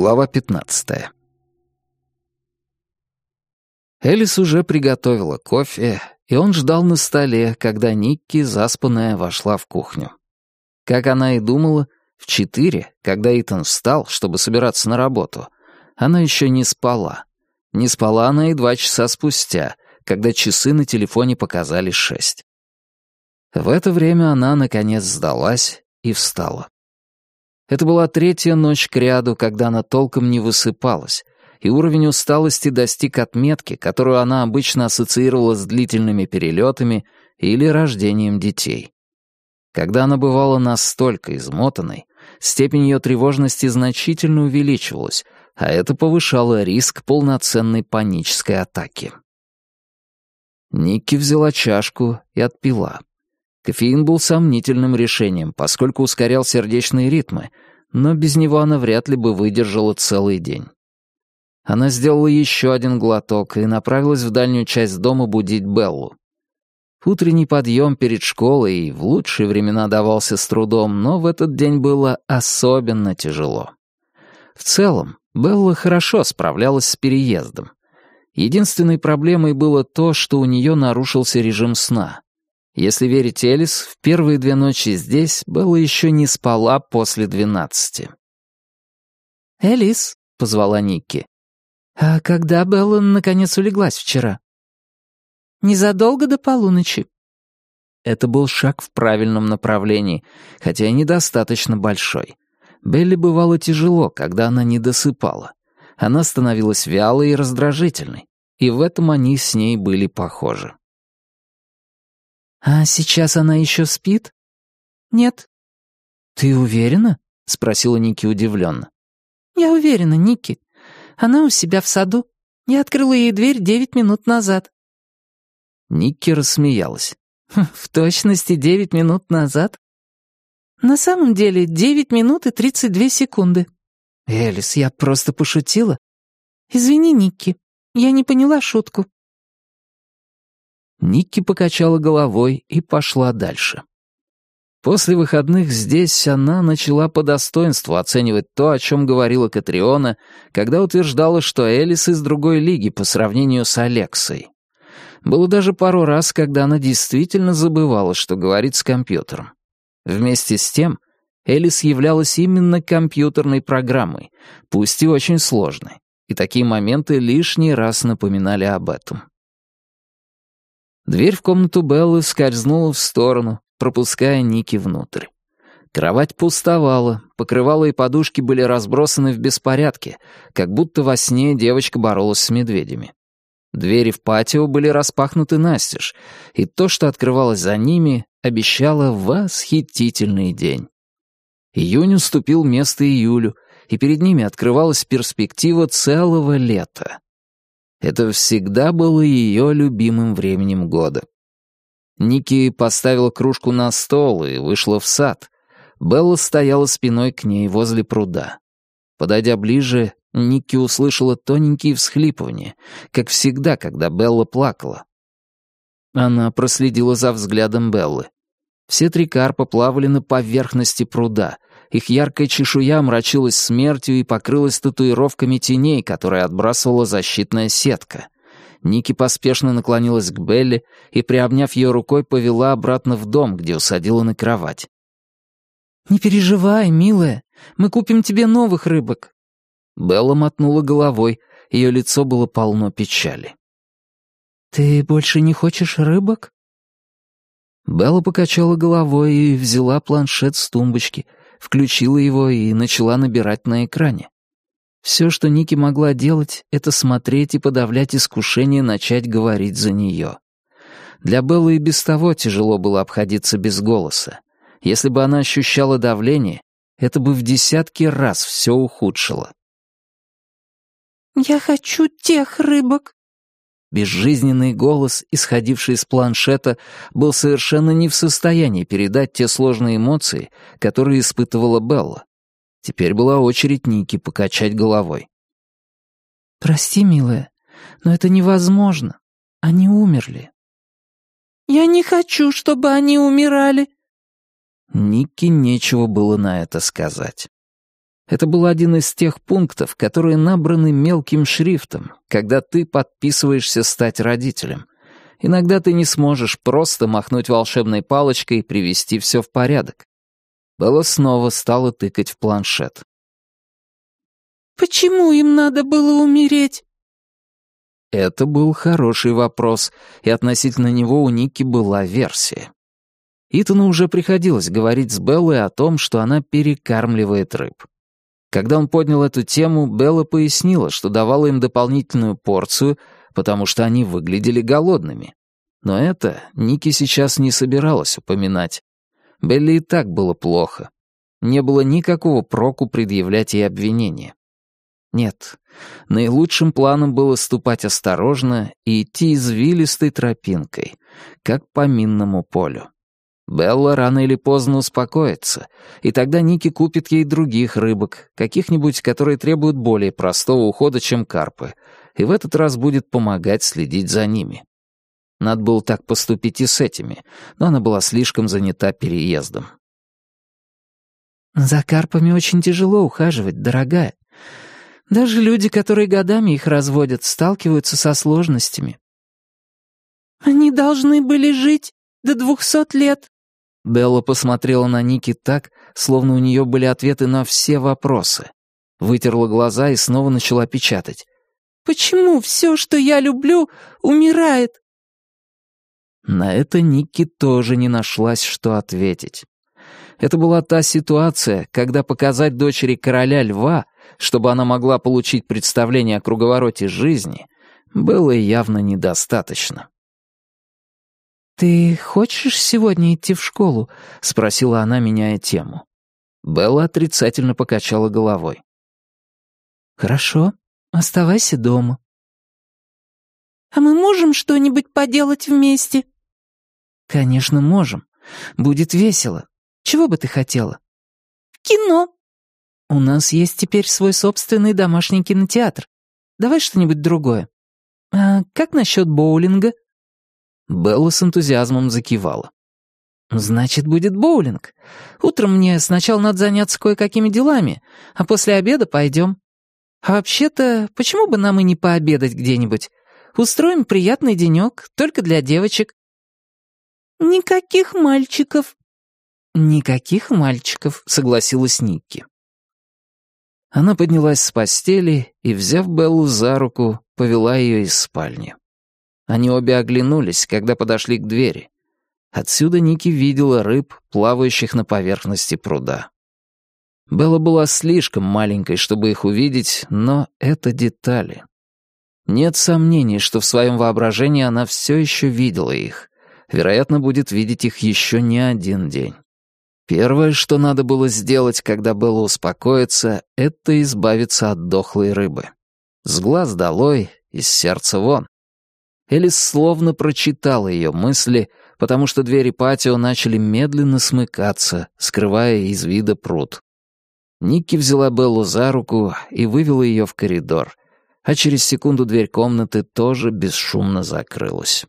Глава 15. Элис уже приготовила кофе, и он ждал на столе, когда Никки, заспанная, вошла в кухню. Как она и думала, в четыре, когда Итан встал, чтобы собираться на работу, она еще не спала. Не спала она и два часа спустя, когда часы на телефоне показали шесть. В это время она, наконец, сдалась и встала. Это была третья ночь кряду, когда она толком не высыпалась, и уровень усталости достиг отметки, которую она обычно ассоциировала с длительными перелетами или рождением детей. Когда она бывала настолько измотанной, степень ее тревожности значительно увеличивалась, а это повышало риск полноценной панической атаки. Никки взяла чашку и отпила. Кофеин был сомнительным решением, поскольку ускорял сердечные ритмы, но без него она вряд ли бы выдержала целый день. Она сделала еще один глоток и направилась в дальнюю часть дома будить Беллу. Утренний подъем перед школой в лучшие времена давался с трудом, но в этот день было особенно тяжело. В целом, Белла хорошо справлялась с переездом. Единственной проблемой было то, что у нее нарушился режим сна. Если верить Элис, в первые две ночи здесь Белла еще не спала после двенадцати. «Элис», — позвала Никки, — «а когда Белла наконец улеглась вчера?» «Незадолго до полуночи». Это был шаг в правильном направлении, хотя и недостаточно большой. Белли бывало тяжело, когда она не досыпала. Она становилась вялой и раздражительной, и в этом они с ней были похожи. «А сейчас она еще спит?» «Нет». «Ты уверена?» — спросила Ники удивленно. «Я уверена, Ники. Она у себя в саду. Я открыла ей дверь девять минут назад». Никки рассмеялась. «Хм, «В точности девять минут назад?» «На самом деле девять минут и тридцать две секунды». «Элис, я просто пошутила». «Извини, Никки, я не поняла шутку». Никки покачала головой и пошла дальше. После выходных здесь она начала по достоинству оценивать то, о чем говорила Катриона, когда утверждала, что Элис из другой лиги по сравнению с Алексой. Было даже пару раз, когда она действительно забывала, что говорит с компьютером. Вместе с тем, Элис являлась именно компьютерной программой, пусть и очень сложной, и такие моменты лишний раз напоминали об этом. Дверь в комнату Беллы скользнула в сторону, пропуская Ники внутрь. Кровать пустовала, покрывало и подушки были разбросаны в беспорядке, как будто во сне девочка боролась с медведями. Двери в патио были распахнуты настежь, и то, что открывалось за ними, обещало восхитительный день. Июнь уступил место июлю, и перед ними открывалась перспектива целого лета. Это всегда было ее любимым временем года. Ники поставила кружку на стол и вышла в сад. Белла стояла спиной к ней возле пруда. Подойдя ближе, Ники услышала тоненькие всхлипывания, как всегда, когда Белла плакала. Она проследила за взглядом Беллы. Все три карпа плавали на поверхности пруда — их яркая чешуя мрачилась смертью и покрылась татуировками теней, которые отбрасывала защитная сетка. Ники поспешно наклонилась к Белли и, приобняв ее рукой, повела обратно в дом, где усадила на кровать. «Не переживай, милая, мы купим тебе новых рыбок». Белла мотнула головой, ее лицо было полно печали. «Ты больше не хочешь рыбок?» Белла покачала головой и взяла планшет с тумбочки — включила его и начала набирать на экране. Все, что Ники могла делать, это смотреть и подавлять искушение начать говорить за нее. Для Беллы и без того тяжело было обходиться без голоса. Если бы она ощущала давление, это бы в десятки раз все ухудшило. «Я хочу тех рыбок», Безжизненный голос, исходивший из планшета, был совершенно не в состоянии передать те сложные эмоции, которые испытывала Белла. Теперь была очередь Ники покачать головой. «Прости, милая, но это невозможно. Они умерли». «Я не хочу, чтобы они умирали». Нике нечего было на это сказать. Это был один из тех пунктов, которые набраны мелким шрифтом, когда ты подписываешься стать родителем. Иногда ты не сможешь просто махнуть волшебной палочкой и привести все в порядок. Белла снова стала тыкать в планшет. «Почему им надо было умереть?» Это был хороший вопрос, и относительно него у Ники была версия. Итану уже приходилось говорить с Беллой о том, что она перекармливает рыб. Когда он поднял эту тему, Белла пояснила, что давала им дополнительную порцию, потому что они выглядели голодными. Но это Ники сейчас не собиралась упоминать. Белли и так было плохо. Не было никакого проку предъявлять ей обвинения. Нет, наилучшим планом было ступать осторожно и идти извилистой тропинкой, как по минному полю. Белла рано или поздно успокоится, и тогда Ники купит ей других рыбок, каких-нибудь, которые требуют более простого ухода, чем карпы, и в этот раз будет помогать следить за ними. Надо было так поступить и с этими, но она была слишком занята переездом. «За карпами очень тяжело ухаживать, дорогая. Даже люди, которые годами их разводят, сталкиваются со сложностями». «Они должны были жить до двухсот лет». Белла посмотрела на Ники так, словно у нее были ответы на все вопросы. Вытерла глаза и снова начала печатать. «Почему все, что я люблю, умирает?» На это Никки тоже не нашлась, что ответить. Это была та ситуация, когда показать дочери короля льва, чтобы она могла получить представление о круговороте жизни, было явно недостаточно. «Ты хочешь сегодня идти в школу?» — спросила она, меняя тему. Белла отрицательно покачала головой. «Хорошо, оставайся дома». «А мы можем что-нибудь поделать вместе?» «Конечно, можем. Будет весело. Чего бы ты хотела?» «В кино». «У нас есть теперь свой собственный домашний кинотеатр. Давай что-нибудь другое. А как насчет боулинга?» Белла с энтузиазмом закивала. «Значит, будет боулинг. Утром мне сначала надо заняться кое-какими делами, а после обеда пойдем. А вообще-то, почему бы нам и не пообедать где-нибудь? Устроим приятный денек, только для девочек. «Никаких мальчиков». «Никаких мальчиков», — согласилась Никки. Она поднялась с постели и, взяв Беллу за руку, повела ее из спальни. Они обе оглянулись, когда подошли к двери. Отсюда Ники видела рыб, плавающих на поверхности пруда. Белла была слишком маленькой, чтобы их увидеть, но это детали. Нет сомнений, что в своем воображении она все еще видела их вероятно, будет видеть их еще не один день. Первое, что надо было сделать, когда было успокоиться, это избавиться от дохлой рыбы. С глаз долой, из сердца вон. Элис словно прочитала ее мысли, потому что двери патио начали медленно смыкаться, скрывая из вида пруд. Никки взяла Беллу за руку и вывела ее в коридор, а через секунду дверь комнаты тоже бесшумно закрылась.